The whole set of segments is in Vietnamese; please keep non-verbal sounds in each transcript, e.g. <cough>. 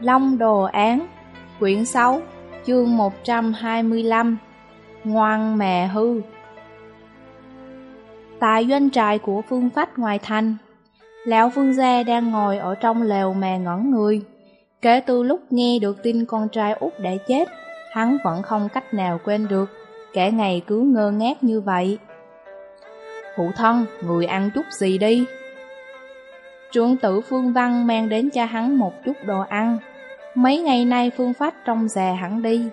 Long Đồ Án Quyển 6 Chương 125 Ngoan mè hư. Tại doanh trại của Phương Phách ngoài thành Lão Phương Gia đang ngồi ở trong lều mè ngẩn người. Kể từ lúc nghe được tin con trai út đã chết Hắn vẫn không cách nào quên được Kẻ ngày cứ ngơ ngác như vậy. Phụ thân, người ăn chút gì đi? Trưởng tử Phương Văn mang đến cho hắn một chút đồ ăn. Mấy ngày nay Phương Phách trong già hẳn đi,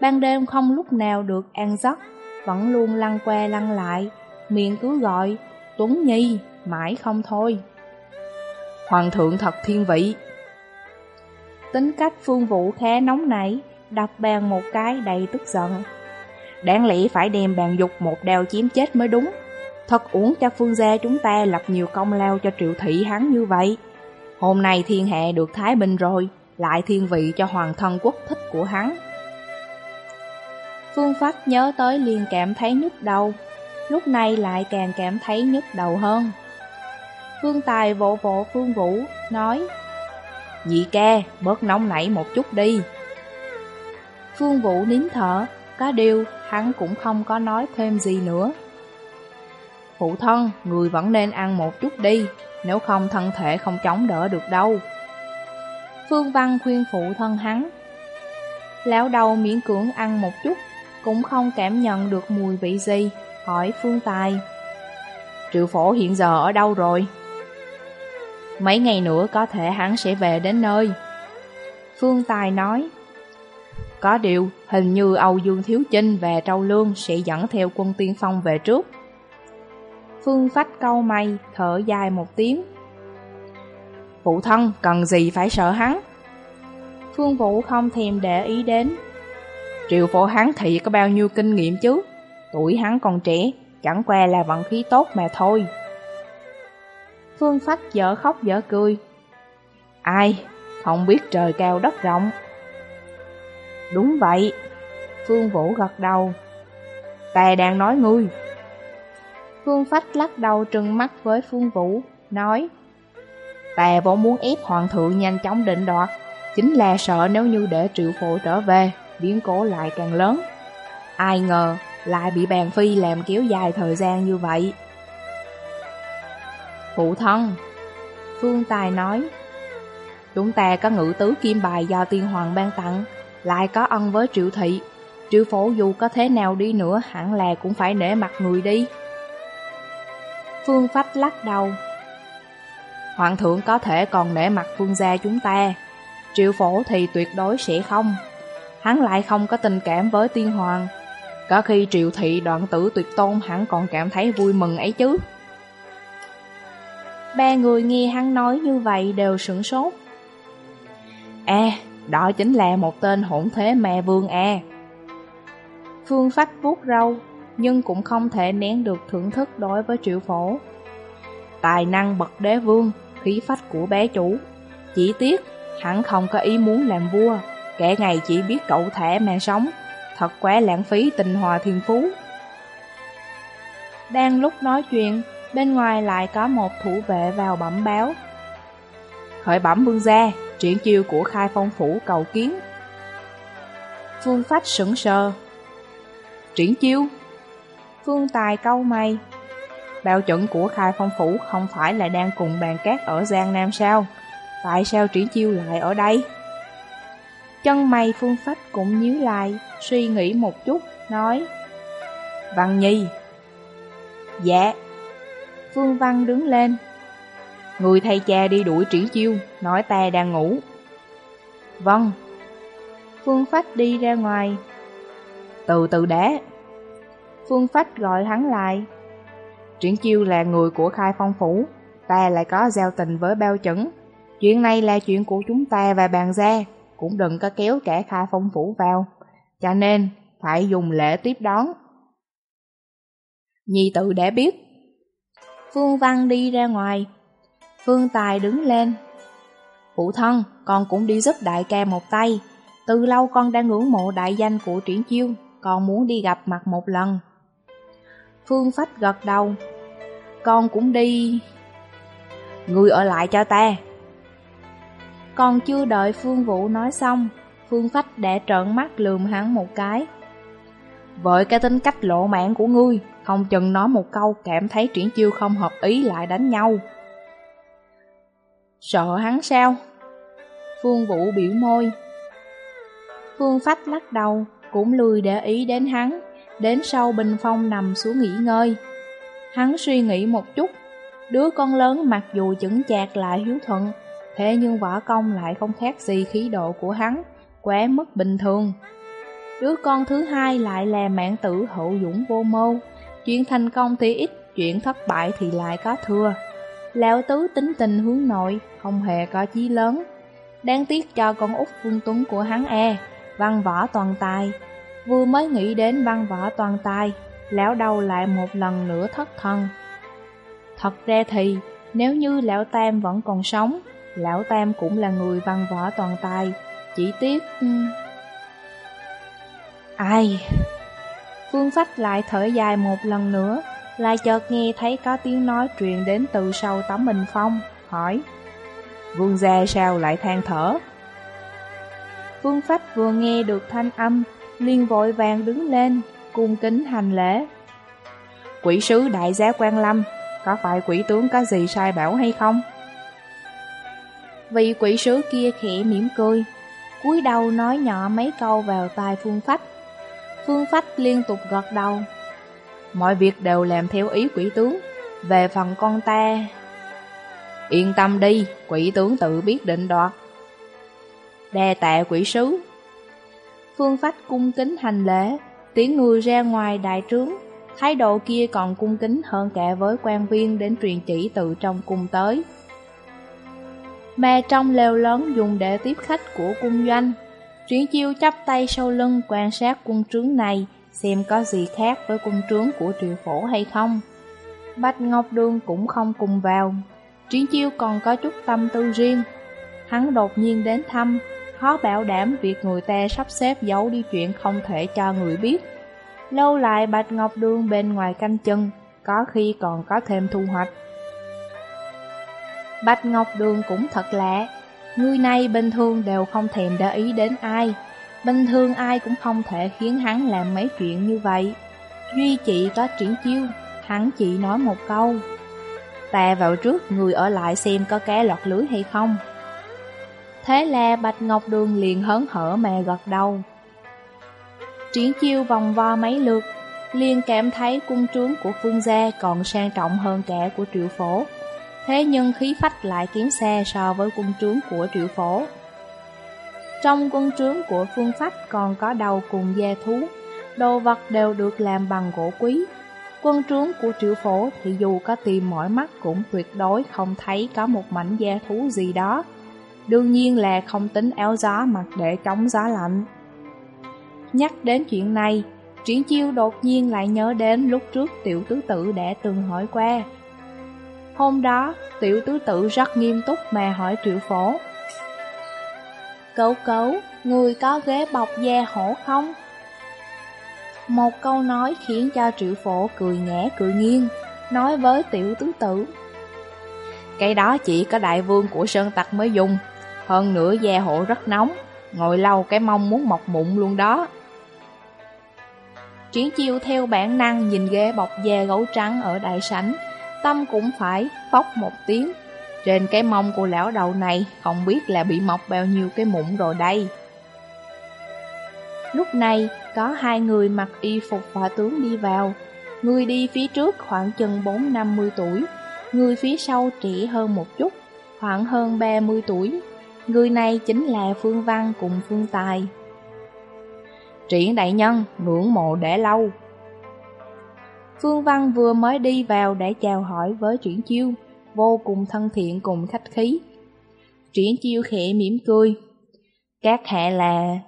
ban đêm không lúc nào được ăn giấc, vẫn luôn lăn qua lăn lại, miệng cứ gọi, Tuấn Nhi, mãi không thôi. Hoàng thượng thật thiên vị. Tính cách Phương Vũ khá nóng nảy, đập bàn một cái đầy tức giận. Đáng lẽ phải đem bàn dục một đao chiếm chết mới đúng. Thật uống cho phương gia chúng ta lập nhiều công lao cho triệu thị hắn như vậy. Hôm nay thiên hạ được thái bình rồi, lại thiên vị cho hoàng thân quốc thích của hắn. Phương Pháp nhớ tới liền cảm thấy nhức đầu, lúc này lại càng cảm thấy nhức đầu hơn. Phương Tài vỗ vỗ Phương Vũ, nói Nhị ca, bớt nóng nảy một chút đi. Phương Vũ nín thở, có điều hắn cũng không có nói thêm gì nữa. Phụ thân, người vẫn nên ăn một chút đi, nếu không thân thể không chống đỡ được đâu. Phương Văn khuyên phụ thân hắn. Lão đầu miễn cưỡng ăn một chút, cũng không cảm nhận được mùi vị gì, hỏi Phương Tài. Triệu phổ hiện giờ ở đâu rồi? Mấy ngày nữa có thể hắn sẽ về đến nơi. Phương Tài nói. Có điều, hình như Âu Dương Thiếu Chinh và Trâu Lương sẽ dẫn theo quân tiên phong về trước. Phương phách câu mày, thở dài một tiếng. Phụ thân cần gì phải sợ hắn? Phương Vũ không thèm để ý đến. Triệu phổ hắn thì có bao nhiêu kinh nghiệm chứ? Tuổi hắn còn trẻ, chẳng qua là vận khí tốt mà thôi. Phương Phách dở khóc dở cười. Ai, không biết trời cao đất rộng. Đúng vậy, Phương Vũ gật đầu. Ta đang nói ngươi. Phương Phách lắc đầu trừng mắt với Phương Vũ, nói Ta vốn muốn ép hoàng thượng nhanh chóng định đoạt, chính là sợ nếu như để triệu phụ trở về, biến cố lại càng lớn. Ai ngờ lại bị bàn phi làm kéo dài thời gian như vậy. Phụ thân, Phương Tài nói, chúng ta có ngự tứ kim bài do tiên hoàng ban tặng, lại có ân với triệu thị. Triệu phổ dù có thế nào đi nữa hẳn là cũng phải nể mặt người đi. Phương Phách lắc đầu. Hoàng thượng có thể còn nể mặt phương gia chúng ta, triệu phổ thì tuyệt đối sẽ không. Hắn lại không có tình cảm với tiên hoàng. Có khi triệu thị đoạn tử tuyệt tôn hắn còn cảm thấy vui mừng ấy chứ. Ba người nghe hắn nói như vậy đều sửng sốt. À, đó chính là một tên hỗn thế mẹ vương à. Phương Phách vuốt râu, nhưng cũng không thể nén được thưởng thức đối với triệu phổ. Tài năng bậc đế vương, khí phách của bé chủ. Chỉ tiếc, hắn không có ý muốn làm vua, kẻ ngày chỉ biết cậu thẻ mà sống, thật quá lãng phí tình hòa thiên phú. Đang lúc nói chuyện, bên ngoài lại có một thủ vệ vào bẩm báo. Khởi bẩm vương gia, triển chiêu của khai phong phủ cầu kiến. Phương Phách sững sờ. Triển chiêu? Phương Tài câu mày. Đạo chuẩn của khai phong phủ không phải là đang cùng bàn cát ở Giang Nam sao? Tại sao triển chiêu lại ở đây? Chân mày Phương Phách cũng nhíu lại, suy nghĩ một chút, nói Văn Nhi. Dạ. Phương Văn đứng lên. Người thầy cha đi đuổi triển chiêu, nói ta đang ngủ. Vâng. Phương Phách đi ra ngoài. Từ từ đá Phương Phách gọi hắn lại. Triển chiêu là người của khai phong phủ, ta lại có giao tình với bao chẩn. Chuyện này là chuyện của chúng ta và bàn gia, cũng đừng có kéo cả khai phong phủ vào. Cho nên, phải dùng lễ tiếp đón. Nhi tự đã biết. Phương Văn đi ra ngoài. Phương Tài đứng lên. Phụ thân, con cũng đi giúp đại ca một tay. Từ lâu con đang ngưỡng mộ đại danh của triển chiêu, con muốn đi gặp mặt một lần. Phương Phách gật đầu. Con cũng đi. Người ở lại cho ta. Còn chưa đợi Phương Vũ nói xong, Phương Phách đã trợn mắt lườm hắn một cái. Với cái tính cách lộ mạng của ngươi, không chừng nói một câu cảm thấy triển chiêu không hợp ý lại đánh nhau. Sợ hắn sao? Phương Vũ biểu môi. Phương Phách lắc đầu, cũng lười để ý đến hắn, đến sau bình phong nằm xuống nghỉ ngơi. Hắn suy nghĩ một chút, đứa con lớn mặc dù chững chạc lại hiếu thuận, thế nhưng võ công lại không khác gì khí độ của hắn, quá mức bình thường. Đứa con thứ hai lại là mạng tử hậu dũng vô mô, chuyện thành công thì ít, chuyện thất bại thì lại có thừa. Lão tứ tính tình hướng nội, không hề có chí lớn. Đáng tiếc cho con út Phương Tuấn của hắn e, văn võ toàn tài. Vừa mới nghĩ đến văn võ toàn tài, lão đầu lại một lần nữa thất thần. Thật ra thì, nếu như lão Tam vẫn còn sống, lão Tam cũng là người văn võ toàn tài, chỉ tiếc... Ừ. Ai... Phương Phách lại thở dài một lần nữa, lại chợt nghe thấy có tiếng nói truyền đến từ sau tấm bình phong, hỏi Vương gia sao lại than thở? Phương Phách vừa nghe được thanh âm, liền vội vàng đứng lên, cung kính hành lễ. Quỷ sứ đại giá quan lâm, có phải quỷ tướng có gì sai bảo hay không? Vị quỷ sứ kia khẽ mỉm cười, cúi đầu nói nhỏ mấy câu vào tai Phương Phách. Phương Phách liên tục gật đầu. Mọi việc đều làm theo ý quỷ tướng, về phần con ta... Yên tâm đi, quỷ tướng tự biết định đoạt. Đe tạ quỷ sứ. Phương Phách cung kính hành lễ, tiến người ra ngoài đại trướng, thái độ kia còn cung kính hơn cả với quan viên đến truyền chỉ từ trong cung tới. Mà trong lều lớn dùng để tiếp khách của cung doanh, Triển chiêu chắp tay sau lưng quan sát cung trướng này, xem có gì khác với cung trướng của triệu phổ hay không. Bạch Ngọc Đường cũng không cùng vào, Triển chiêu còn có chút tâm tư riêng. Hắn đột nhiên đến thăm, khó bảo đảm việc người ta sắp xếp giấu đi chuyện không thể cho người biết. Lâu lại Bạch Ngọc Đường bên ngoài canh chân, có khi còn có thêm thu hoạch. Bạch Ngọc Đường cũng thật lạ, Người này bình thường đều không thèm để ý đến ai Bình thường ai cũng không thể khiến hắn làm mấy chuyện như vậy Duy chị có triển chiêu Hắn chỉ nói một câu Ta vào trước người ở lại xem có cá lọt lưới hay không Thế là Bạch Ngọc Đường liền hớn hở mà gật đầu Triển chiêu vòng vo mấy lượt liền cảm thấy cung trướng của Phương Gia còn sang trọng hơn cả của Triệu Phổ thế nhưng khí phách lại kém xa so với cung trướng của triệu phổ. Trong quân trướng của phương phách còn có đầu cùng gia thú, đồ vật đều được làm bằng gỗ quý. Quân trướng của triệu phổ thì dù có tìm mỏi mắt cũng tuyệt đối không thấy có một mảnh gia thú gì đó. Đương nhiên là không tính áo gió mặc để chống gió lạnh. Nhắc đến chuyện này, Triển chiêu đột nhiên lại nhớ đến lúc trước tiểu tứ tử đã từng hỏi qua. Hôm đó, tiểu tứ tự rất nghiêm túc mà hỏi triệu phổ. Cấu cấu, người có ghế bọc da hổ không? Một câu nói khiến cho triệu phổ cười nhẹ cười nghiêng, nói với tiểu tứ tử. Cái đó chỉ có đại vương của sơn tặc mới dùng, hơn nữa da hổ rất nóng, ngồi lâu cái mông muốn mọc mụn luôn đó. Triển chiêu theo bản năng nhìn ghế bọc da gấu trắng ở đại sảnh, Tâm cũng phải phóc một tiếng. Trên cái mông của lão đầu này không biết là bị mọc bao nhiêu cái mụn rồi đây. Lúc này, có hai người mặc y phục võ tướng đi vào. Người đi phía trước khoảng chừng 4-50 tuổi, người phía sau trẻ hơn một chút, khoảng hơn 30 tuổi. Người này chính là Phương Văn cùng Phương Tài. Triển đại nhân, ngưỡng mộ để lâu, Phương Văn vừa mới đi vào để chào hỏi với Triển Chiêu, vô cùng thân thiện cùng khách khí. Triển Chiêu khẽ mỉm cười. Các hạ là...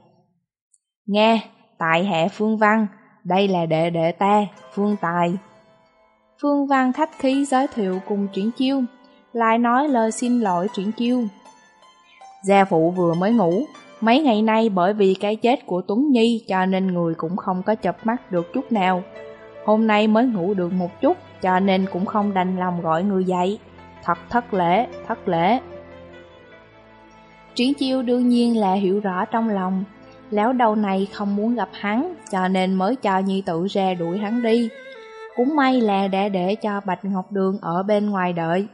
Nghe, tại hạ Phương Văn, đây là đệ đệ ta, Phương Tài. Phương Văn khách khí giới thiệu cùng Triển Chiêu, lại nói lời xin lỗi Triển Chiêu. Gia phụ vừa mới ngủ, mấy ngày nay bởi vì cái chết của Tuấn Nhi cho nên người cũng không có chập mắt được chút nào. Hôm nay mới ngủ được một chút, cho nên cũng không đành lòng gọi người dậy. Thật thất lễ, thất lễ. Triển chiêu đương nhiên là hiểu rõ trong lòng, lão đầu này không muốn gặp hắn, cho nên mới cho nhi tự ra đuổi hắn đi. Cũng may là đã để cho Bạch Ngọc Đường ở bên ngoài đợi.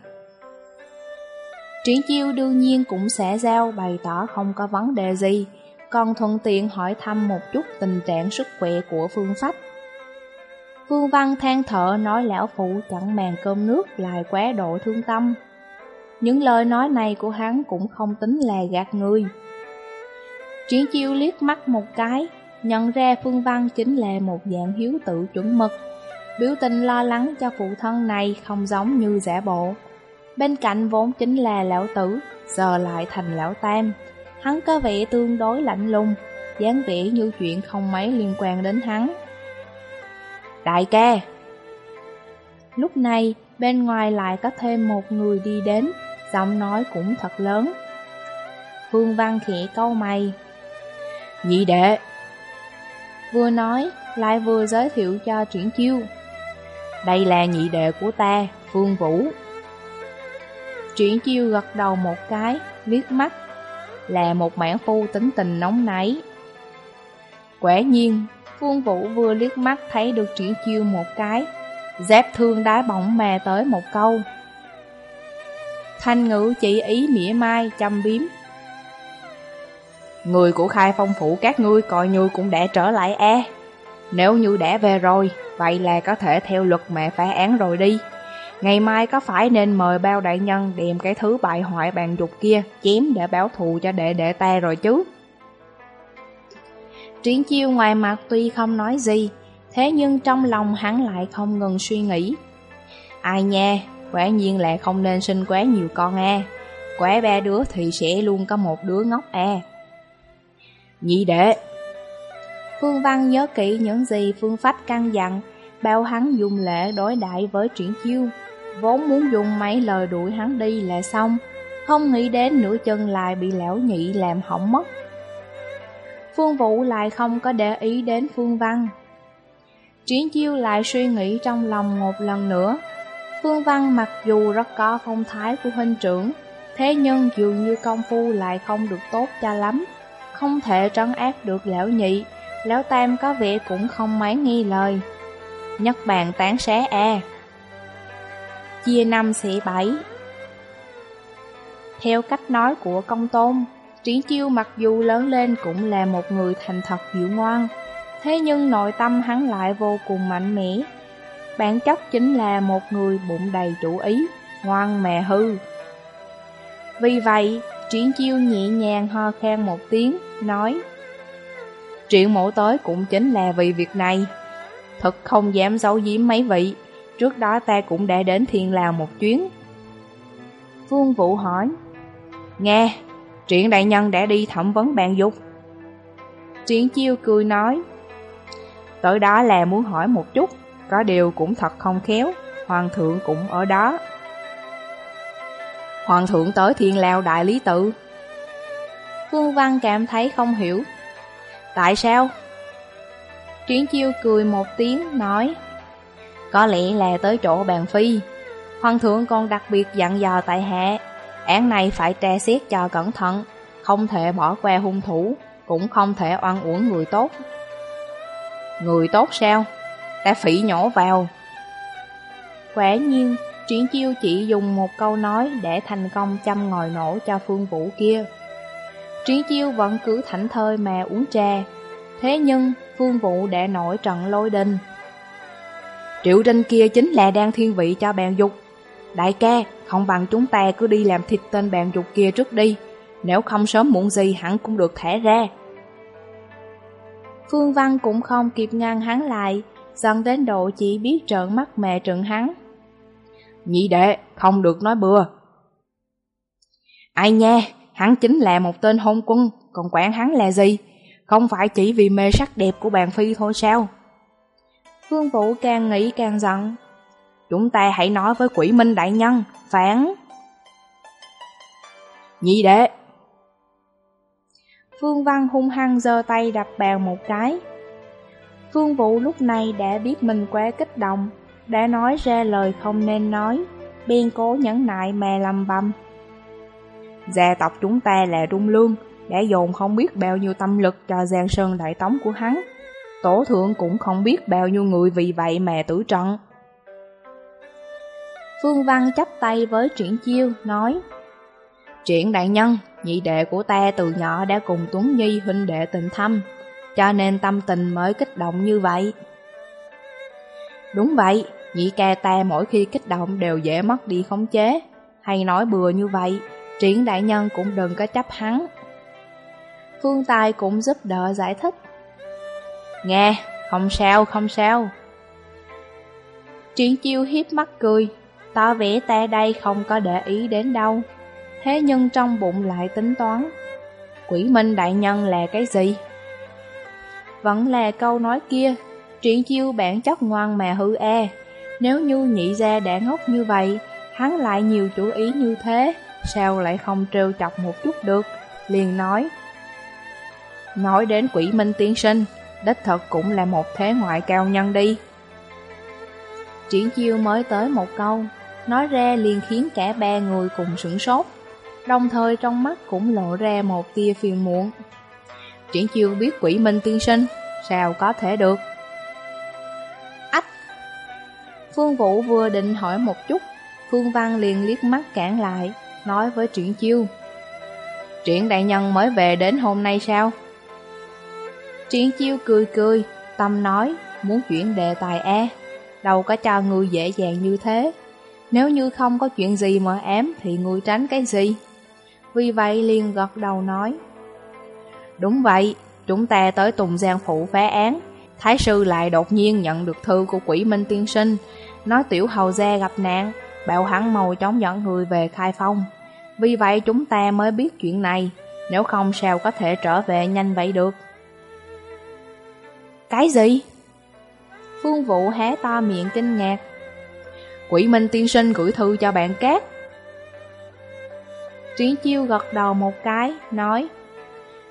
Triển chiêu đương nhiên cũng sẽ giao bày tỏ không có vấn đề gì, còn thuận tiện hỏi thăm một chút tình trạng sức khỏe của Phương Phách. Phương Văn than thở nói lão phụ chẳng màng cơm nước lại quá độ thương tâm. Những lời nói này của hắn cũng không tính là gạt người. Triển chiêu liếc mắt một cái, nhận ra Phương Văn chính là một dạng hiếu tự chuẩn mực. Biểu tình lo lắng cho phụ thân này không giống như giả bộ. Bên cạnh vốn chính là lão tử, giờ lại thành lão tam. Hắn có vẻ tương đối lạnh lùng, dáng vẻ như chuyện không mấy liên quan đến hắn. Đại ca! Lúc này, bên ngoài lại có thêm một người đi đến, giọng nói cũng thật lớn. Phương Văn khẽ câu mày. Nhị đệ! Vừa nói, lại vừa giới thiệu cho triển chiêu. Đây là nhị đệ của ta, Phương Vũ. Triển chiêu gật đầu một cái, liếc mắt, là một mãn phu tính tình nóng nảy. Quả nhiên, Phương Vũ vừa liếc mắt thấy được triển chiêu một cái, dép thương đá bỏng mà tới một câu. Thanh ngữ chỉ ý mỉa mai, chăm biếm. Người của khai phong phủ các ngươi coi như cũng đã trở lại e. Nếu như đã về rồi, vậy là có thể theo luật mẹ phá án rồi đi. Ngày mai có phải nên mời bao đại nhân đem cái thứ bại hoại bàn dục kia chém để báo thù cho đệ đệ ta rồi chứ? Triển chiêu ngoài mặt tuy không nói gì, thế nhưng trong lòng hắn lại không ngừng suy nghĩ. Ai nha, quả nhiên là không nên sinh quá nhiều con a. Quá ba đứa thì sẽ luôn có một đứa ngốc a. Nhị đệ Phương Văn nhớ kỹ những gì Phương Phách căn dặn, bao hắn dùng lễ đối đại với triển chiêu vốn muốn dùng mấy lời đuổi hắn đi là xong, không nghĩ đến nửa chân lại bị lão nhị làm hỏng mất. Phương Vũ lại không có để ý đến Phương Văn. Triển chiêu lại suy nghĩ trong lòng một lần nữa. Phương Văn mặc dù rất có phong thái của huynh trưởng, thế nhưng dường như công phu lại không được tốt cho lắm, không thể trấn áp được lão nhị, lão tam có vẻ cũng không mấy nghi lời. Nhất bàn tán xé e chia năm xẻ bảy. Theo cách nói của công tôn, Triển Chiêu mặc dù lớn lên cũng là một người thành thật dịu ngoan, thế nhưng nội tâm hắn lại vô cùng mạnh mẽ. Bản chất chính là một người bụng đầy chủ ý, ngoan mè hư. Vì vậy, Triển Chiêu nhẹ nhàng ho khen một tiếng, nói Triệu mổ tới cũng chính là vì việc này, thật không dám giấu giếm mấy vị. Trước đó ta cũng đã đến Thiên Lào một chuyến. Phương Vũ hỏi, Nghe, Triển đại nhân đã đi thẩm vấn bạn dục. Triển chiêu cười nói, Tới đó là muốn hỏi một chút, có điều cũng thật không khéo, Hoàng thượng cũng ở đó. Hoàng thượng tới Thiên Lào đại lý tự. Phương Văn cảm thấy không hiểu. Tại sao? Triển chiêu cười một tiếng, nói, có lẽ là tới chỗ bàn phi. Hoàng thượng còn đặc biệt dặn dò tại hạ, Án này phải tra xét cho cẩn thận, Không thể bỏ qua hung thủ, Cũng không thể oan uổng người tốt. Người tốt sao? Ta phỉ nhổ vào. Quả nhiên, Triển chiêu chỉ dùng một câu nói Để thành công chăm ngòi nổ cho phương vũ kia. Triển chiêu vẫn cứ thảnh thơi mà uống trà. Thế nhưng, phương vũ đã nổi trận lôi đình. Triệu Trinh kia chính là đang thiên vị cho bàn dục. Đại ca, không bằng chúng ta cứ đi làm thịt tên bàn dục kia trước đi. Nếu không sớm muộn gì hắn cũng được thả ra. Phương Văn cũng không kịp ngăn hắn lại, dần đến độ chỉ biết trợn mắt mẹ trợn hắn. Nhị đệ, không được nói bừa. Ai nha, hắn chính là một tên hôn quân, còn quản hắn là gì? Không phải chỉ vì mê sắc đẹp của bàn phi thôi sao? Phương Vũ càng nghĩ càng giận. Chúng ta hãy nói với quỷ minh đại nhân, phản. Nhị đệ. Phương Văn hung hăng giơ tay đập bàn một cái. Phương Vũ lúc này đã biết mình quá kích động, đã nói ra lời không nên nói, biên cố nhẫn nại mà lầm bầm. Gia tộc chúng ta là Trung Lương, đã dồn không biết bao nhiêu tâm lực cho Giang Sơn Đại Tống của hắn. Tổ thượng cũng không biết bao nhiêu người vì vậy mà tử trận. Phương Văn chắp tay với Triển Chiêu, nói Triển đại nhân, nhị đệ của ta từ nhỏ đã cùng Tuấn Nhi huynh đệ tình thâm, cho nên tâm tình mới kích động như vậy. Đúng vậy, nhị ca ta mỗi khi kích động đều dễ mất đi khống chế, hay nói bừa như vậy, triển đại nhân cũng đừng có chấp hắn. Phương Tài cũng giúp đỡ giải thích. Nghe, không sao, không sao. Triển chiêu hiếp mắt cười, tỏ vẻ ta đây không có để ý đến đâu. Thế nhưng trong bụng lại tính toán, quỷ minh đại nhân là cái gì? Vẫn là câu nói kia, triển chiêu bản chất ngoan mà hư e. Nếu như nhị gia đã ngốc như vậy, hắn lại nhiều chủ ý như thế, sao lại không trêu chọc một chút được, liền nói. Nói đến quỷ minh tiên sinh, đích thật cũng là một thế ngoại cao nhân đi. Triển chiêu mới tới một câu, nói ra liền khiến cả ba người cùng sửng sốt, đồng thời trong mắt cũng lộ ra một tia phiền muộn. Triển chiêu biết quỷ minh tiên sinh, sao có thể được? Ách! Phương Vũ vừa định hỏi một chút, Phương Văn liền liếc mắt cản lại, nói với Triển chiêu. Triển đại nhân mới về đến hôm nay sao? Triển chiêu cười cười, tâm nói, muốn chuyển đề tài e, đâu có cho người dễ dàng như thế. Nếu như không có chuyện gì mà ém thì người tránh cái gì? Vì vậy liền gật đầu nói. Đúng vậy, chúng ta tới Tùng Giang Phụ phá án. Thái sư lại đột nhiên nhận được thư của quỷ minh tiên sinh, nói tiểu hầu gia gặp nạn, bảo hắn màu chóng dẫn người về khai phong. Vì vậy chúng ta mới biết chuyện này, nếu không sao có thể trở về nhanh vậy được. Cái gì? Phương Vũ hé to miệng kinh ngạc. Quỷ Minh tiên sinh gửi thư cho bạn cát. Triển chiêu gật đầu một cái, nói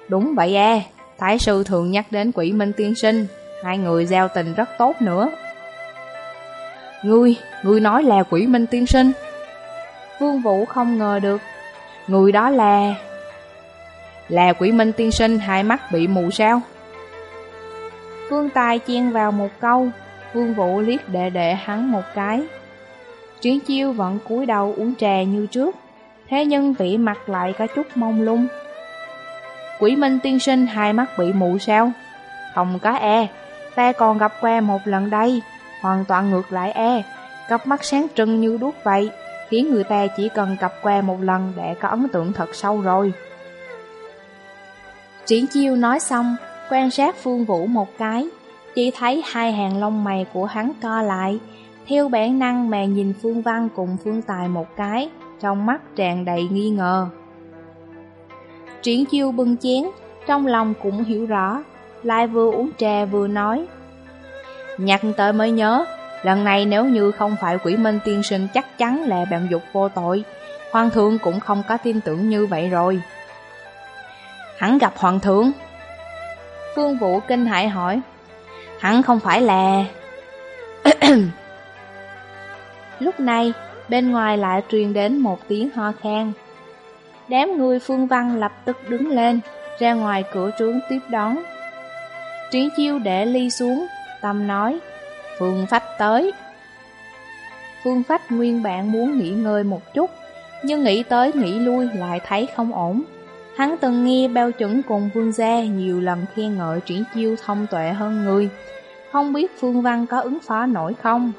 Đúng vậy à, Thái sư thường nhắc đến quỷ Minh tiên sinh, hai người giao tình rất tốt nữa. Ngươi, ngươi nói là quỷ Minh tiên sinh. Vương Vũ không ngờ được, người đó là... Là quỷ Minh tiên sinh hai mắt bị mù sao? Vương Tài chen vào một câu, Vương Vũ liếc đệ đệ hắn một cái. Triển chiêu vẫn cúi đầu uống trà như trước, thế nhưng vị mặt lại có chút mông lung. Quỷ Minh tiên sinh hai mắt bị mù sao? Không có e, ta còn gặp qua một lần đây, hoàn toàn ngược lại e, cặp mắt sáng trưng như đuốc vậy, khiến người ta chỉ cần gặp qua một lần để có ấn tượng thật sâu rồi. Triển chiêu nói xong, quan sát Phương Vũ một cái, chỉ thấy hai hàng lông mày của hắn co lại, theo bản năng mà nhìn Phương Văn cùng Phương Tài một cái, trong mắt tràn đầy nghi ngờ. Triển chiêu bưng chén, trong lòng cũng hiểu rõ, lại vừa uống trà vừa nói. nhặt tới mới nhớ, lần này nếu như không phải quỷ minh tiên sinh chắc chắn là bạn dục vô tội, hoàng thượng cũng không có tin tưởng như vậy rồi. Hắn gặp hoàng thượng. Phương Vũ kinh hại hỏi, hắn không phải là... <clears throat> Lúc này, bên ngoài lại truyền đến một tiếng ho khan. Đám người phương văn lập tức đứng lên, ra ngoài cửa trướng tiếp đón. Triển chiêu để ly xuống, tâm nói, Phương Phách tới. Phương Phách nguyên bản muốn nghỉ ngơi một chút, nhưng nghĩ tới nghĩ lui lại thấy không ổn. Hắn từng nghe bao chuẩn cùng vương gia nhiều lần khen ngợi triển chiêu thông tuệ hơn người, không biết Phương Văn có ứng phó nổi không.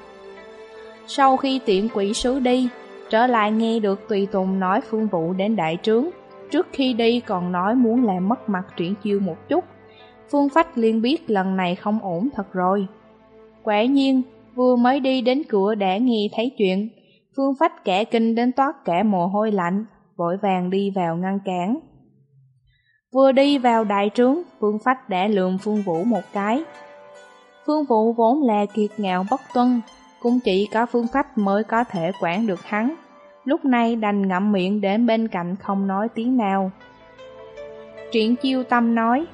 Sau khi tiện quỷ sứ đi, trở lại nghe được Tùy Tùng nói Phương Vụ đến đại trướng, trước khi đi còn nói muốn làm mất mặt triển chiêu một chút. Phương Phách liên biết lần này không ổn thật rồi. Quả nhiên, vừa mới đi đến cửa đã nghe thấy chuyện, Phương Phách kẻ kinh đến toát cả mồ hôi lạnh, vội vàng đi vào ngăn cản. Vừa đi vào đại trướng, Phương Phách đã lườm Phương Vũ một cái. Phương Vũ vốn là kiệt ngạo bất tuân, cũng chỉ có Phương Phách mới có thể quản được hắn. Lúc này đành ngậm miệng đến bên cạnh không nói tiếng nào. Triển chiêu tâm nói,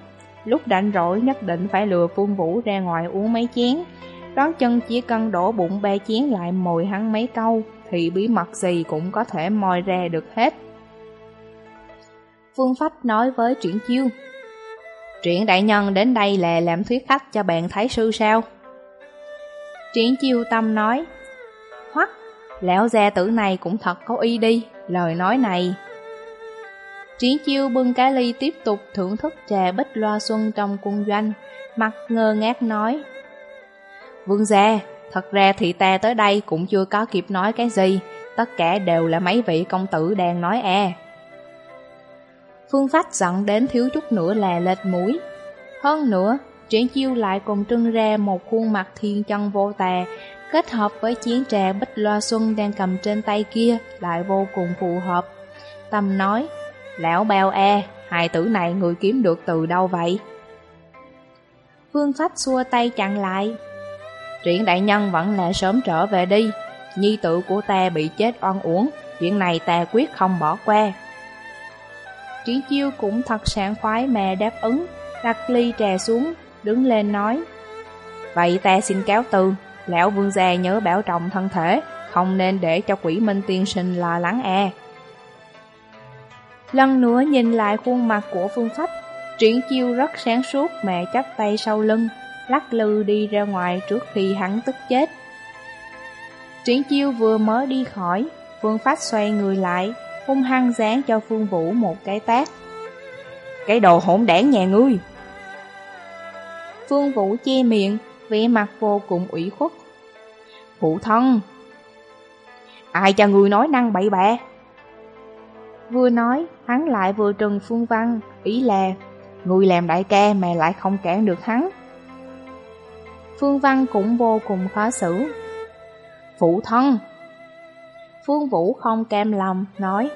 lúc rảnh rỗi nhất định phải lừa Phương Vũ ra ngoài uống mấy chén. Đón chân chỉ cần đổ bụng ba chén lại mồi hắn mấy câu, thì bí mật gì cũng có thể moi ra được hết. Phương Phách nói với Triển Chiêu. Triển đại nhân đến đây là làm thuyết khách cho bạn Thái Sư sao? Triển Chiêu Tâm nói, Hoắc, lão gia tử này cũng thật có ý đi, lời nói này. Triển Chiêu bưng cái ly tiếp tục thưởng thức trà bích loa xuân trong quân doanh, mặt ngơ ngác nói. Vương gia, thật ra thì ta tới đây cũng chưa có kịp nói cái gì, tất cả đều là mấy vị công tử đang nói e. Phương Phách giận đến thiếu chút nữa là lệch mũi. Hơn nữa, triển chiêu lại còn trưng ra một khuôn mặt thiên chân vô tà, kết hợp với chiến trà bích loa xuân đang cầm trên tay kia lại vô cùng phù hợp. Tâm nói, lão bao e, hài tử này người kiếm được từ đâu vậy? Phương Phách xua tay chặn lại. Triển đại nhân vẫn là sớm trở về đi, nhi tử của ta bị chết oan uổng, chuyện này ta quyết không bỏ qua. Triển chiêu cũng thật sảng khoái mẹ đáp ứng, đặt ly trà xuống, đứng lên nói. Vậy ta xin cáo từ, lão vương gia nhớ bảo trọng thân thể, không nên để cho quỷ minh tiên sinh lo lắng e. Lần nữa nhìn lại khuôn mặt của phương phách, triển chiêu rất sáng suốt mẹ chắp tay sau lưng, lắc lư đi ra ngoài trước khi hắn tức chết. Triển chiêu vừa mới đi khỏi, phương phách xoay người lại, hung hăng dán cho Phương Vũ một cái tát, Cái đồ hỗn đảng nhà ngươi! Phương Vũ che miệng, vẻ mặt vô cùng ủy khuất. Phụ thân! Ai cho ngươi nói năng bậy bạ? Vừa nói, hắn lại vừa trừng Phương Văn, ý là Ngươi làm đại ca mà lại không cản được hắn. Phương Văn cũng vô cùng khó xử. Phụ thân! Phương Vũ không cam lòng, nói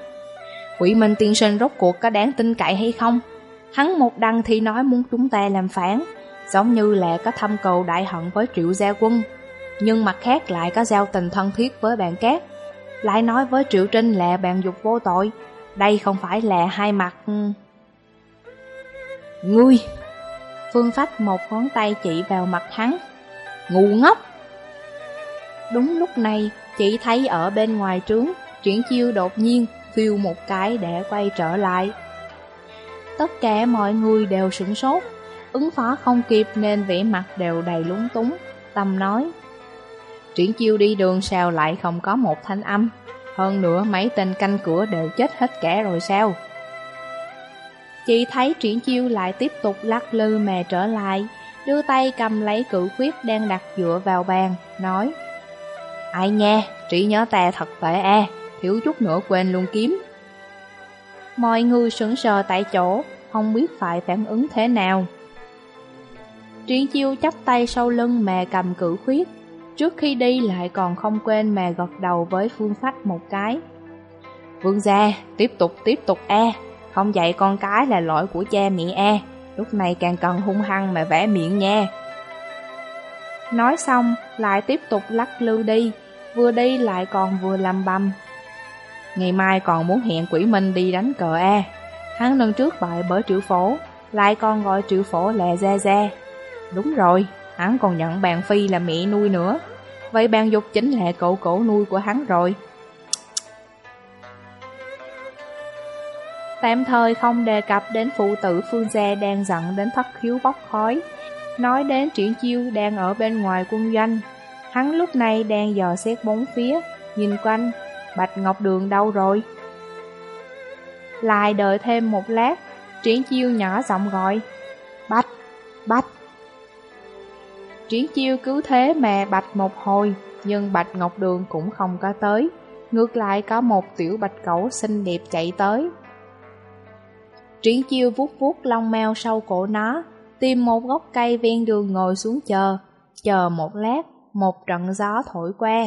Quỷ Minh tiên sinh rốt cuộc có đáng tin cậy hay không? Hắn một đăng thì nói muốn chúng ta làm phản, giống như là có thâm cầu đại hận với triệu gia quân. Nhưng mặt khác lại có giao tình thân thiết với bạn cát. Lại nói với triệu trinh là bạn dục vô tội. Đây không phải là hai mặt... Ừ. Ngươi! Phương Phách một ngón tay chỉ vào mặt hắn. Ngu ngốc! Đúng lúc này, chỉ thấy ở bên ngoài trướng, triển chiêu đột nhiên phiêu một cái để quay trở lại. Tất cả mọi người đều sửng sốt, ứng phó không kịp nên vẻ mặt đều đầy lúng túng. Tâm nói, triển chiêu đi đường sao lại không có một thanh âm, hơn nữa mấy tên canh cửa đều chết hết cả rồi sao? Chị thấy triển chiêu lại tiếp tục lắc lư mè trở lại, đưa tay cầm lấy cự quyết đang đặt dựa vào bàn, nói Ai nha, trí nhớ ta thật tệ e, thiếu chút nữa quên luôn kiếm. Mọi người sững sờ tại chỗ, không biết phải phản ứng thế nào. Triển chiêu chắp tay sau lưng mà cầm cử khuyết, trước khi đi lại còn không quên mà gật đầu với phương phách một cái. Vương gia, tiếp tục tiếp tục e, không dạy con cái là lỗi của cha mẹ e, lúc này càng cần hung hăng mà vẽ miệng nha. Nói xong, lại tiếp tục lắc lư đi, vừa đi lại còn vừa làm băm. Ngày mai còn muốn hẹn quỷ minh đi đánh cờ A. Hắn lần trước bại bởi triệu phổ, lại còn gọi triệu phổ là Gia Gia. Đúng rồi, hắn còn nhận bàn phi là mẹ nuôi nữa. Vậy bàn dục chính là cậu cổ nuôi của hắn rồi. Tạm thời không đề cập đến phụ tử Phương Gia đang giận đến thất khiếu bốc khói. Nói đến triển chiêu đang ở bên ngoài quân doanh. Hắn lúc này đang dò xét bốn phía, nhìn quanh, Bạch Ngọc Đường đâu rồi? Lại đợi thêm một lát, triển chiêu nhỏ giọng gọi, Bạch, Bạch. Triển chiêu cứ thế mà bạch một hồi, nhưng Bạch Ngọc Đường cũng không có tới. Ngược lại có một tiểu bạch cẩu xinh đẹp chạy tới. Triển chiêu vuốt vuốt lông mèo sau cổ nó, tìm một gốc cây ven đường ngồi xuống chờ, chờ một lát, một trận gió thổi qua.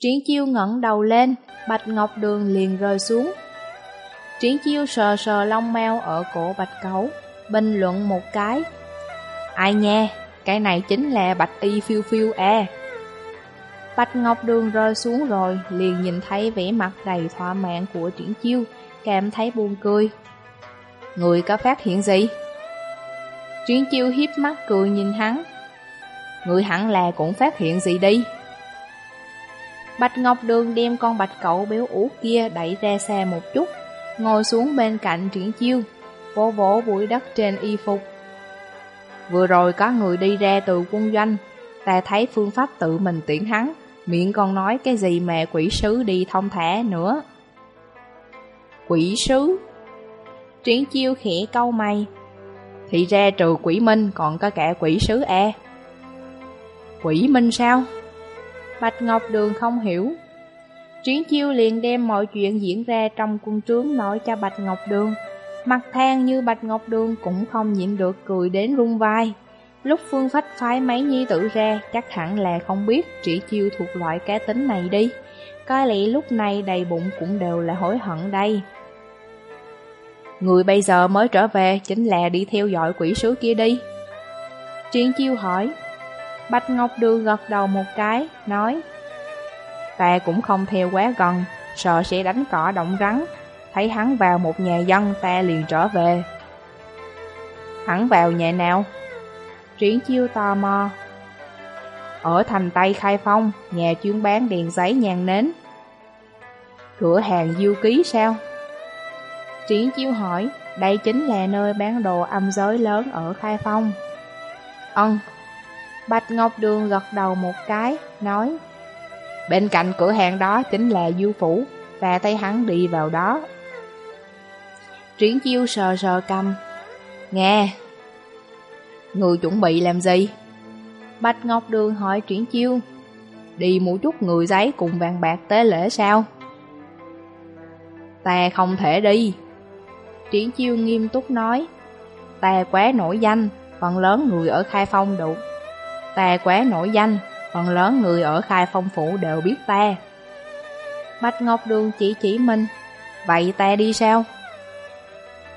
Triển chiêu ngẩng đầu lên, bạch ngọc đường liền rơi xuống. Triển chiêu sờ sờ lông meo ở cổ bạch cấu, bình luận một cái. Ai nha, cái này chính là bạch y phiêu phiêu à. Bạch ngọc đường rơi xuống rồi, liền nhìn thấy vẻ mặt đầy thỏa mãn của triển chiêu, cảm thấy buồn cười. Người có phát hiện gì? Triển chiêu hiếp mắt cười nhìn hắn. Người hẳn là cũng phát hiện gì đi. Bạch Ngọc Đường đem con bạch cậu béo ú kia đẩy ra xe một chút, ngồi xuống bên cạnh triển chiêu, vỗ vỗ bụi đất trên y phục. Vừa rồi có người đi ra từ quân doanh, ta thấy phương pháp tự mình tiễn hắn, miệng còn nói cái gì mà quỷ sứ đi thông thả nữa. Quỷ sứ? Triển chiêu khẽ câu mày. Thì ra trừ quỷ minh còn có cả quỷ sứ e. Quỷ minh sao? Bạch Ngọc Đường không hiểu. Triển chiêu liền đem mọi chuyện diễn ra trong quân trướng nói cho Bạch Ngọc Đường. Mặt than như Bạch Ngọc Đường cũng không nhịn được cười đến rung vai. Lúc Phương Phách phái mấy nhi tử ra, chắc hẳn là không biết Triển chiêu thuộc loại cá tính này đi. Có lẽ lúc này đầy bụng cũng đều là hối hận đây. Người bây giờ mới trở về chính là đi theo dõi quỷ sứ kia đi. Triển chiêu hỏi. Bạch Ngọc Đường gật đầu một cái, nói Ta cũng không theo quá gần, sợ sẽ đánh cỏ động rắn. Thấy hắn vào một nhà dân ta liền trở về. Hắn vào nhà nào? Triển chiêu tò mò. Ở thành Tây Khai Phong, nhà chuyên bán đèn giấy nhang nến. Cửa hàng diêu ký sao? Triển chiêu hỏi, đây chính là nơi bán đồ âm giới lớn ở Khai Phong. Ân. Bạch Ngọc Đường gật đầu một cái, nói Bên cạnh cửa hàng đó chính là Du Phủ, ta thấy hắn đi vào đó. Triển chiêu sờ sờ cầm. Nghe, người chuẩn bị làm gì? Bạch Ngọc Đường hỏi Triển chiêu. Đi mua chút người giấy cùng vàng bạc tế lễ sao? Ta không thể đi. Triển chiêu nghiêm túc nói. Ta quá nổi danh, phần lớn người ở Khai Phong đủ. Ta quá nổi danh, phần lớn người ở khai phong phủ đều biết ta. Bạch Ngọc Đường chỉ chỉ mình, vậy ta đi sao?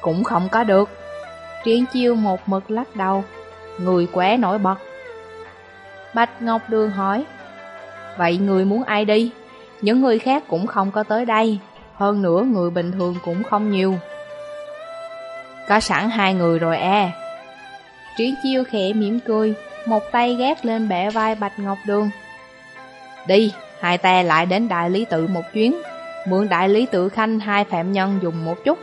Cũng không có được. Triển chiêu một mực lắc đầu, người quá nổi bật. Bạch Ngọc Đường hỏi, vậy người muốn ai đi? Những người khác cũng không có tới đây, hơn nữa người bình thường cũng không nhiều. Có sẵn hai người rồi e. Triển chiêu khẽ mỉm cười, một tay gác lên bẻ vai Bạch Ngọc Đường. Đi, hai ta lại đến đại lý tự một chuyến, mượn đại lý tự khanh hai phạm nhân dùng một chút.